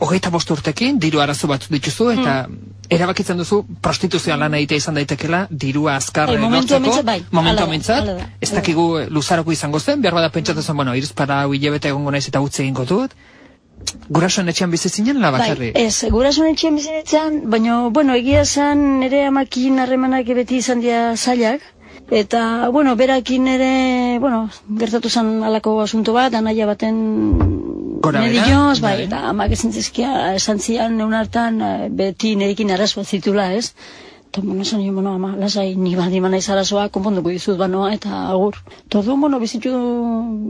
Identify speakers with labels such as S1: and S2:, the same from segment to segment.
S1: hogeita bost urtekin, diru arazo batzu dituzu, eta erabakitzen duzu prostituzioa lan egitea izan daitekela, dirua azkar
S2: Bai, momentu
S1: lortzeko,
S2: bai.
S1: momentu amentzat, ez dakigu luzaroko izango zen, behar bada pentsatu zen, bueno, irizpara hau hilabete egongo naiz eta utzi egingo dut, gurasoen etxean bizi zinen la
S2: Bai,
S1: bakarri.
S2: ez, gurasoen etxean bizitzen, baina, bueno, egia esan nire amakin harremanak beti izan dira zailak, eta, bueno, berakin ere, bueno, gertatu zen alako asunto bat, anaia baten
S1: Gora bera,
S2: medioz, bai,
S1: bai.
S2: eta amak esan zizkia, esan zian neun hartan, eh, beti nirekin arazoa zitula, ez? Eta, bueno, esan nio, bueno, ama, lasai, ni badi naiz arazoa, konponduko dizut banoa, eta agur. Eta orduan, bueno, bizitu,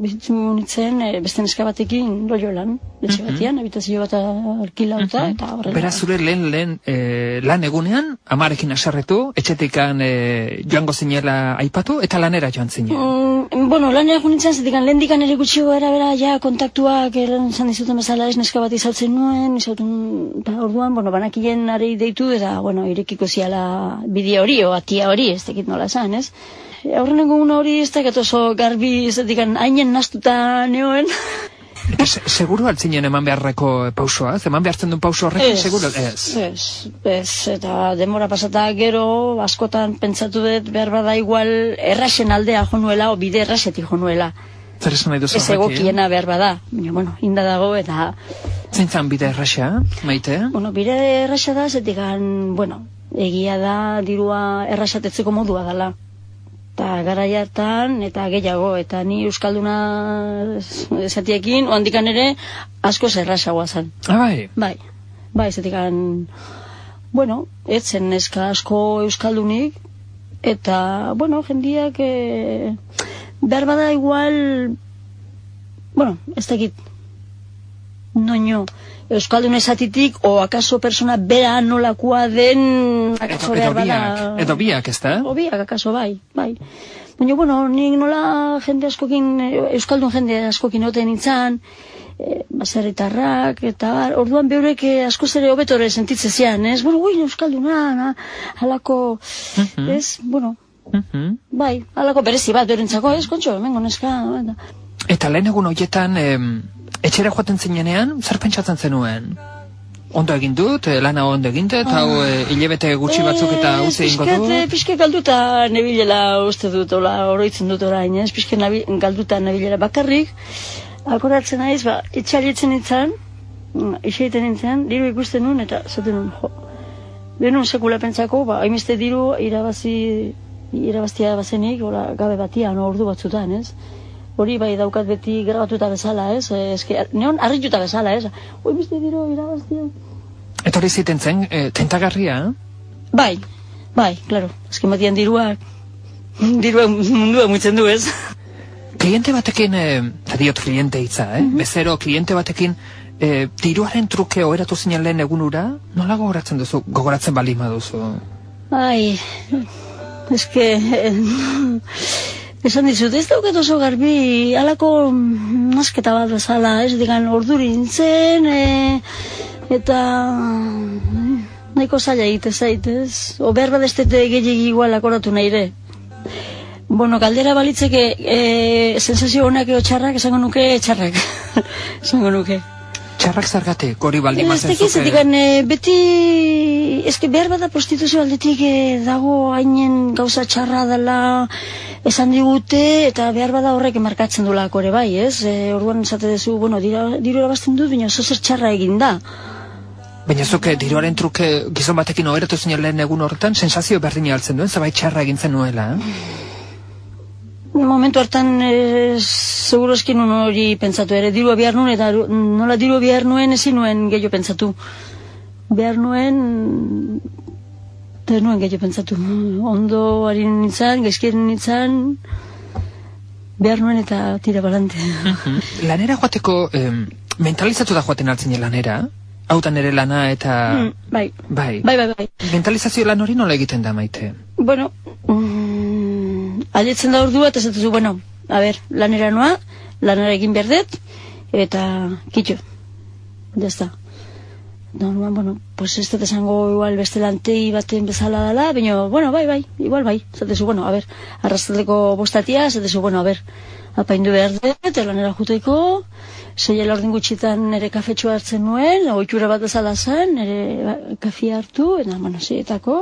S2: bizitu nintzen, e, beste neska batekin, rollo lan, etxe batean, habitazio bat alkilauta, eta horrela.
S1: Beraz, zure lehen lehen e, lan egunean, amarekin aserretu, etxetikan e, joango zinela aipatu, eta lanera joan zinen.
S2: Mm, bueno, lan egun nintzen, zetik lehen dikan ere gutxi gara bera, ja, kontaktuak, eran zan dizuten bezala, ez neska bat izautzen nuen, izauten, eta orduan, bueno, banakien arei deitu, eta, bueno, irekiko ziala bideo hori, o atia hori, ez tekit nola zan, ez? Aurrenengo una hori ez dakit oso garbi, ez hainen nastuta neoen.
S1: Eta se, seguru altzinen eman beharreko pausoa, ez? eman behartzen duen pauso horrekin, seguru, ez.
S2: Ez, ez, eta demora pasata gero, askotan pentsatu dut, behar bada igual, errasen aldea jo nuela, o bide errasetik jo nuela.
S1: Zer esan nahi duzu
S2: Ez egokiena behar bada, baina, bueno, inda dago, eta,
S1: Zintzan bide erraxa, maite?
S2: bueno, bide errasa da, zetikan, bueno, egia da, dirua errasatetzeko modua dela. Eta gara hartan eta gehiago, eta ni Euskalduna esatiekin, oandikan ere, asko errasagoa zen.
S1: Ah, bai.
S2: Bai, bai, zetikan, bueno, etzen neska asko euskaldunik, eta, bueno, jendiak, e, behar bada igual, bueno, ez dakit, noño, euskaldun esatitik, o akaso persona bera nolakoa den, akaso
S1: Edo, edo biak,
S2: bada...
S1: edo biak, ez da?
S2: O biak, akaso, bai, bai. Baina, bueno, nik nola jende askokin, euskaldun jende askokin oten nintzen, e, baserritarrak, eta bar, orduan beurek eh, askoz ere hobetore sentitze zian, ez? Bueno, ui, euskalduna, na, halako,
S1: Mhm.
S2: ez? Bueno,
S1: Mhm.
S2: bai, halako berezi bat berentzako, ez? Kontxo, hemengo neska, eta...
S1: Eta lehen egun horietan, em, etxera joaten zinenean, zer pentsatzen zenuen? Ondo egin dut, eh, lana ondo egin dut, hau eh, hilabete gutxi batzuk eta
S2: Eh,
S1: utzi egingo dut.
S2: Pixkat galduta nebilela uste dut, ola, oroitzen dut orain, ez? Pixkat nabi, galduta nebilela bakarrik, akoratzen naiz, ba, etxalietzen nintzen, iseiten nintzen, diru ikusten nun, eta zaten nun, jo, benun sekula pentsako, ba, hainbeste diru irabazi, irabaztia bazenik, ola, gabe batian, ordu batzutan, ez? Hori bai daukat beti grabatuta bezala, ez? Eh, Eske, neon harrituta bezala, ez? Hoi beste diru irabaztia.
S1: Eta hori ziten zen, eh, tentagarria,
S2: Bai, bai, claro. Azken batian dirua, dirua mundua mutzen du, ez?
S1: kliente batekin, eh, eta diot kliente hitza, eh? bezero kliente batekin, eh, diruaren truke oheratu zinen lehen egunura, nola gogoratzen duzu, gogoratzen balima duzu?
S2: Ai, eske, eh, esan dizut, ez daukat oso garbi, alako nasketa bat bezala, ez digan orduri nintzen, e, eta nahiko zaila egite zaitez, o behar bat ez dute gehiagi igual akoratu nahi. Bueno, galdera balitzeke e, sensazio honak eo txarrak, esango nuke txarrak. esango nuke.
S1: Txarrak zergatik, hori baldin
S2: Ez
S1: bazen
S2: dakit, zetik, eh, beti, eske behar bada prostituzio aldetik eh, dago hainen gauza txarra dela esan digute, eta behar bada horrek markatzen du ere bai, ez? E, orduan esate duzu, bueno, dira, diru erabazten dut, baina oso zer txarra egin da.
S1: Baina zuke diruaren truke gizon batekin oheratu zinen lehen egun horretan, sensazio berdina altzen duen, zabait txarra egin zen nuela, eh?
S2: Momentu hartan, e, seguroski nun hori pentsatu ere, dirua behar nuen, eta nola dirua behar nuen ezin nuen gehiago pentsatu. Behar nuen, eta nuen gehiago pentsatu. Ondo ari nintzen, gaizkien nintzen, behar nuen eta tira balante.
S1: lanera joateko, em, mentalizatu da joaten altzinen lanera? Hautan ere lana eta...
S2: Mm, bai,
S1: Bai.
S2: bai, bai, bai.
S1: Mentalizazio lan hori nola egiten da maite?
S2: Bueno, mm, aldetzen da ordua, eta zatuzu, bueno, a ber, lanera noa, lanera egin behar dut, eta kitxo, jazta. No, no, bueno, pues ez dut esango igual beste lantei baten bezala dela, baina, bueno, bai, bai, igual bai. Zatezu, bueno, a ber, arrastaldeko bostatia, zatezu, bueno, a ber, apaindu behar dut, eta lanera juteko, zei ordin gutxitan nire kafetxo hartzen nuen, oitura bat bezala zen, nire ba, kafia hartu, eta, bueno, zeietako,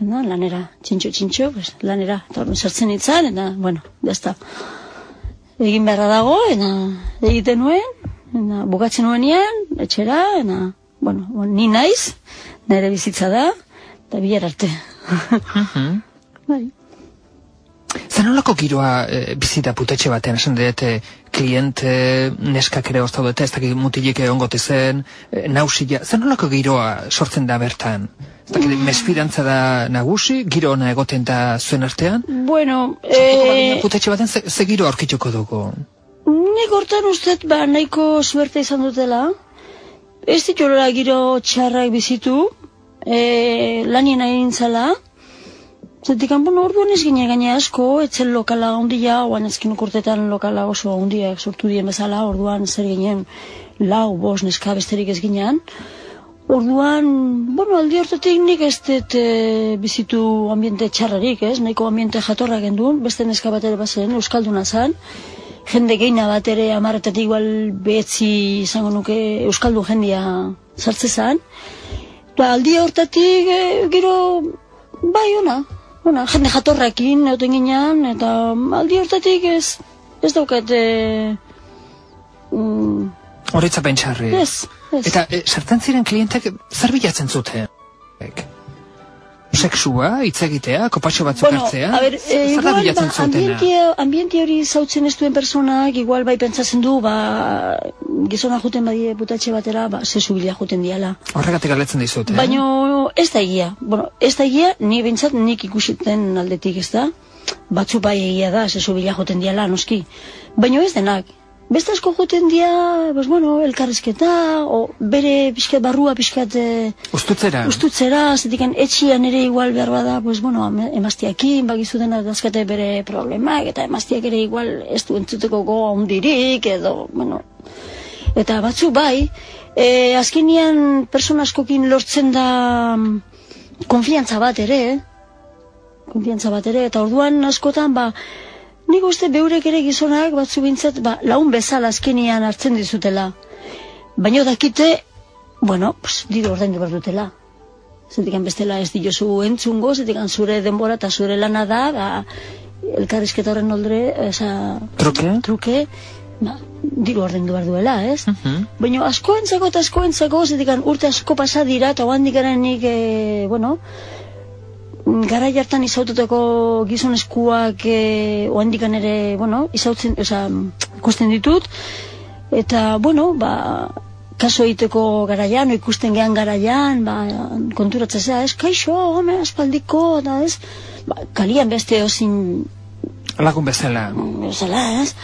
S2: eta, lanera, txintxo, txintxo, pues, lanera, eta orduan sartzen itzan, eta, bueno, dazta, egin beharra dago, eta egiten nuen, eta bukatzen nuenian, etxera, eta, bueno, ni naiz, nire bizitza da, eta bihar arte.
S1: Mhm.
S2: bai.
S1: Zer nolako giroa e, bizita putetxe batean, esan dut, e, kliente, neskak ere oztau dute, ez dakit mutilik ongote zen, e, nausia, zer nolako giroa sortzen da bertan? Ez dakit, mesfidantza da nagusi, giro ona egoten da zuen artean?
S2: Bueno,
S1: E... Putetxe batean, ze, ze giro aurkituko dugu?
S2: nik hortan ustez ba nahiko suerte izan dutela. Ez dituela giro txarrak bizitu, e, lanien egin zala. Zetik, bueno, orduan ez gine gaine asko, etzen lokala handia, oan ezkin urtetan lokala oso handiak sortu dien bezala, orduan zer ginen lau, bos, neska besterik ez ginean. Orduan, bueno, aldi hortatik nik ez dut e, bizitu ambiente txarrarik, ez? Nahiko ambiente jatorra gendun, beste neska bat ere bazen, Euskalduna zen. Jende geina bat ere amarretatik igual behetzi izango nuke Euskaldun jendia sartze zen. Ba, aldi hortatik e, gero, bai, ona, ona, jende jatorrakin egoten ginean, eta aldi hortatik ez, ez daukat, e, mm,
S1: Horitzapen txarri.
S2: ez, ez.
S1: Eta e, sartzen ziren klientek zer bilatzen zuten? Sexua, hitz egitea, kopatxo batzuk hartzea?
S2: a ber,
S1: Zer-
S2: eh, igual,
S1: bilatzen
S2: ba, ambientia, ambientia hori zautzen ez duen personak, igual bai pentsatzen du, ba, gizona juten badie putatxe batera, ba, zezu bila juten diala.
S1: Horregatik galetzen dizute.
S2: Baina ez da egia. Bueno, ez da egia, ni bintzat nik ikusiten aldetik ez da. Batzu bai egia da, zezu bila joten diala, noski. Baina ez denak. Beste asko joten dia, pues bueno, elkarrizketa, o bere pixkat barrua pixkat eh,
S1: Ustutzera.
S2: ustutzera, zetikan etxian ere igual behar bada, pues bueno, emaztiakin, bagizu dena dazkate bere problemak, eta emaztiak ere igual ez du entzuteko goa hundirik, edo, bueno, eta batzu bai, e, azkenian persona askokin lortzen da konfiantza bat ere, konfiantza bat ere, eta orduan askotan, ba, nik uste beurek ere gizonak batzu bintzat, ba, laun bezala azkenian hartzen dizutela. Baina dakite, bueno, pues, diru ordaindu behar dutela. Zetikan bestela ez diozu entzungo, zetikan zure denbora eta zure lana da, ba, elkarrizketa horren oldre, esa,
S1: Truke?
S2: truke, ba, diru ordaindu behar duela, ez?
S1: Mhm.
S2: Baina askoentzako eta askoentzako, zetikan urte asko pasa dira, eta oandik nik, e, bueno, gara jartan izaututako gizonezkuak e, oandikan ere, bueno, izautzen, oza, ikusten ditut, eta, bueno, ba, kaso egiteko garaian, o ikusten gehan garaian, ba, konturatzea, ez, kaixo, home, aspaldiko, eta ez, ba, kalian beste ozin,
S1: Lagun bezala.
S2: bezala, ez,